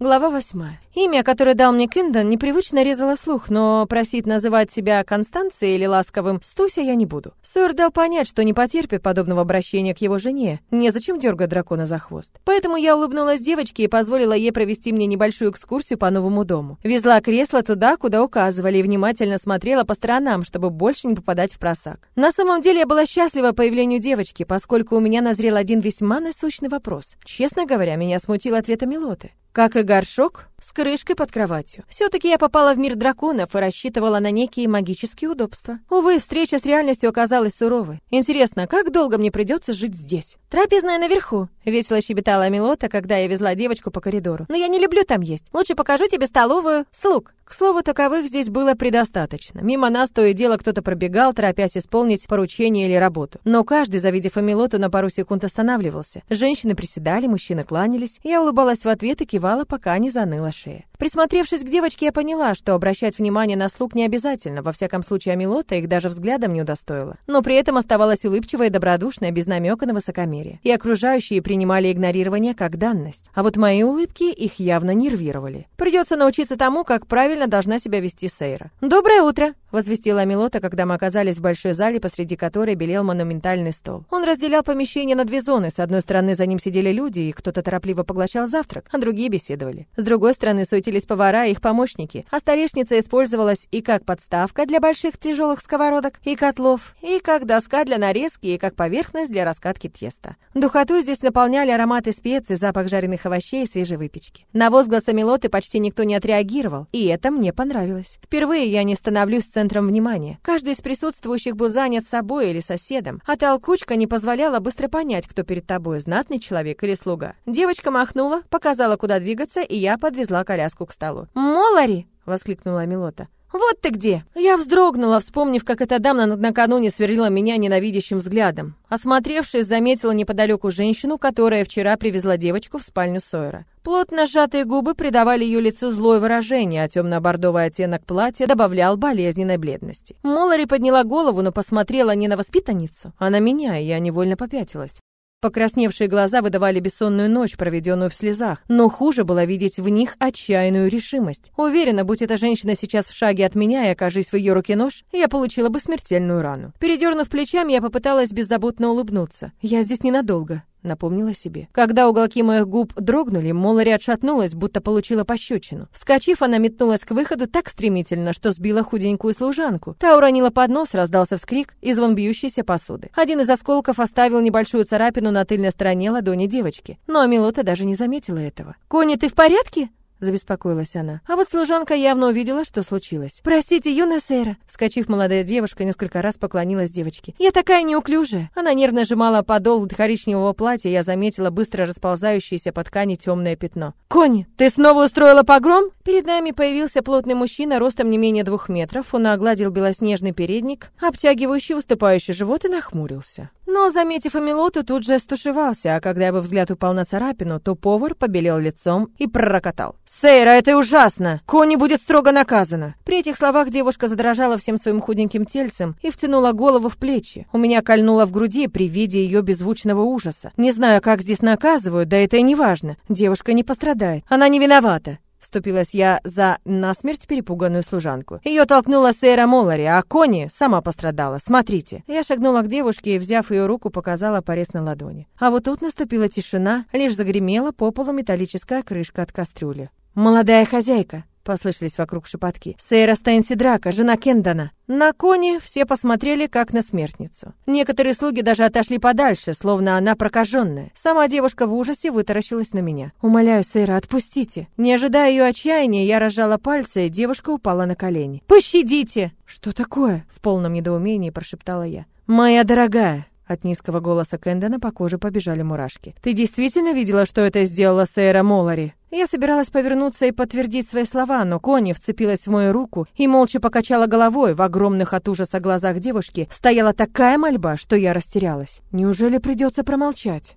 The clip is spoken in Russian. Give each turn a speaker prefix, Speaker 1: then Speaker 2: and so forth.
Speaker 1: Глава восьмая. Имя, которое дал мне Кендон, непривычно резало слух, но просить называть себя Констанцией или ласковым Стуся я не буду. Сойер дал понять, что не потерпит подобного обращения к его жене. Незачем дергать дракона за хвост. Поэтому я улыбнулась девочке и позволила ей провести мне небольшую экскурсию по новому дому. Везла кресло туда, куда указывали, и внимательно смотрела по сторонам, чтобы больше не попадать в просак. На самом деле я была счастлива появлению девочки, поскольку у меня назрел один весьма насущный вопрос. Честно говоря, меня смутил ответ Амилоты. Как и горшок, с крышкой под кроватью. Все-таки я попала в мир драконов и рассчитывала на некие магические удобства. Увы, встреча с реальностью оказалась суровой. Интересно, как долго мне придется жить здесь? Трапезная наверху. Весело щебетала Милота, когда я везла девочку по коридору. Но я не люблю там есть. Лучше покажу тебе столовую слуг. К слову, таковых здесь было предостаточно. Мимо нас то и дело кто-то пробегал, торопясь исполнить поручение или работу. Но каждый, завидев Амилоту, на пару секунд останавливался. Женщины приседали, мужчины кланялись. Я улыбалась в ответ и кивала, пока не заныла шея. Присмотревшись к девочке, я поняла, что обращать внимание на слуг не обязательно. Во всяком случае, Амилота их даже взглядом не удостоила. Но при этом оставалась улыбчивая и добродушная, без намека на высокомерие. И окружающие принимали игнорирование как данность. А вот мои улыбки их явно нервировали. Придется научиться тому, как правильно должна себя вести Сейра. «Доброе утро!» — возвестила Амилота, когда мы оказались в большой зале, посреди которой белел монументальный стол. Он разделял помещение на две зоны. С одной стороны за ним сидели люди, и кто-то торопливо поглощал завтрак, а другие беседовали. С другой стороны суетились повара и их помощники, а столешница использовалась и как подставка для больших тяжелых сковородок и котлов, и как доска для нарезки, и как поверхность для раскатки теста. Духоту здесь наполняли ароматы специй, запах жареных овощей и свежей выпечки. На возглас Амилоты почти никто не отреагировал, и это мне понравилось. Впервые я не становлюсь центром внимания. Каждый из присутствующих был занят собой или соседом, а толкучка не позволяла быстро понять, кто перед тобой, знатный человек или слуга. Девочка махнула, показала, куда двигаться, и я подвезла коляску к столу. «Молари!» — воскликнула Милота. «Вот ты где!» Я вздрогнула, вспомнив, как эта дама накануне сверлила меня ненавидящим взглядом. Осмотревшись, заметила неподалеку женщину, которая вчера привезла девочку в спальню Сойера. Плотно сжатые губы придавали ее лицу злое выражение, а темно-бордовый оттенок платья добавлял болезненной бледности. Молари подняла голову, но посмотрела не на воспитанницу, а на меня, и я невольно попятилась. Покрасневшие глаза выдавали бессонную ночь, проведенную в слезах, но хуже было видеть в них отчаянную решимость. Уверена, будь эта женщина сейчас в шаге от меня и окажись в ее руке нож, я получила бы смертельную рану. Передернув плечами, я попыталась беззаботно улыбнуться. Я здесь ненадолго напомнила себе. Когда уголки моих губ дрогнули, Молари отшатнулась, будто получила пощечину. Вскочив, она метнулась к выходу так стремительно, что сбила худенькую служанку. Та уронила поднос, раздался вскрик и звон бьющейся посуды. Один из осколков оставил небольшую царапину на тыльной стороне ладони девочки. Но Амилота даже не заметила этого. «Кони, ты в порядке?» Забеспокоилась она. А вот служанка явно увидела, что случилось. «Простите, юная сэра!» Вскочив, молодая девушка несколько раз поклонилась девочке. «Я такая неуклюжая!» Она нервно сжимала подол коричневого платья, я заметила быстро расползающееся по ткани темное пятно. «Кони, ты снова устроила погром?» Перед нами появился плотный мужчина, ростом не менее двух метров. Он огладил белоснежный передник, обтягивающий выступающий живот и нахмурился. Но, заметив Амилоту, тут же стушевался, а когда его взгляд упал на царапину, то повар побелел лицом и пророкотал. «Сейра, это ужасно! Кони будет строго наказана!» При этих словах девушка задрожала всем своим худеньким тельцем и втянула голову в плечи. У меня кольнуло в груди при виде ее беззвучного ужаса. Не знаю, как здесь наказывают, да это и не важно. Девушка не пострадает. Она не виновата. Вступилась я за насмерть перепуганную служанку. Ее толкнула Сейра Молари, а Кони сама пострадала. Смотрите. Я шагнула к девушке и, взяв ее руку, показала порез на ладони. А вот тут наступила тишина, лишь загремела по полу металлическая крышка от кастрюли. «Молодая хозяйка», Послышались вокруг шепотки. «Сейра Стэнси Драка, жена Кендона». На коне все посмотрели, как на смертницу. Некоторые слуги даже отошли подальше, словно она прокаженная. Сама девушка в ужасе вытаращилась на меня. «Умоляю, Сейра, отпустите». Не ожидая ее отчаяния, я разжала пальцы, и девушка упала на колени. «Пощадите!» «Что такое?» — в полном недоумении прошептала я. «Моя дорогая!» От низкого голоса Кэндона по коже побежали мурашки. «Ты действительно видела, что это сделала Сейра Молари?» Я собиралась повернуться и подтвердить свои слова, но Кони вцепилась в мою руку и молча покачала головой. В огромных от ужаса глазах девушки стояла такая мольба, что я растерялась. Неужели придется промолчать?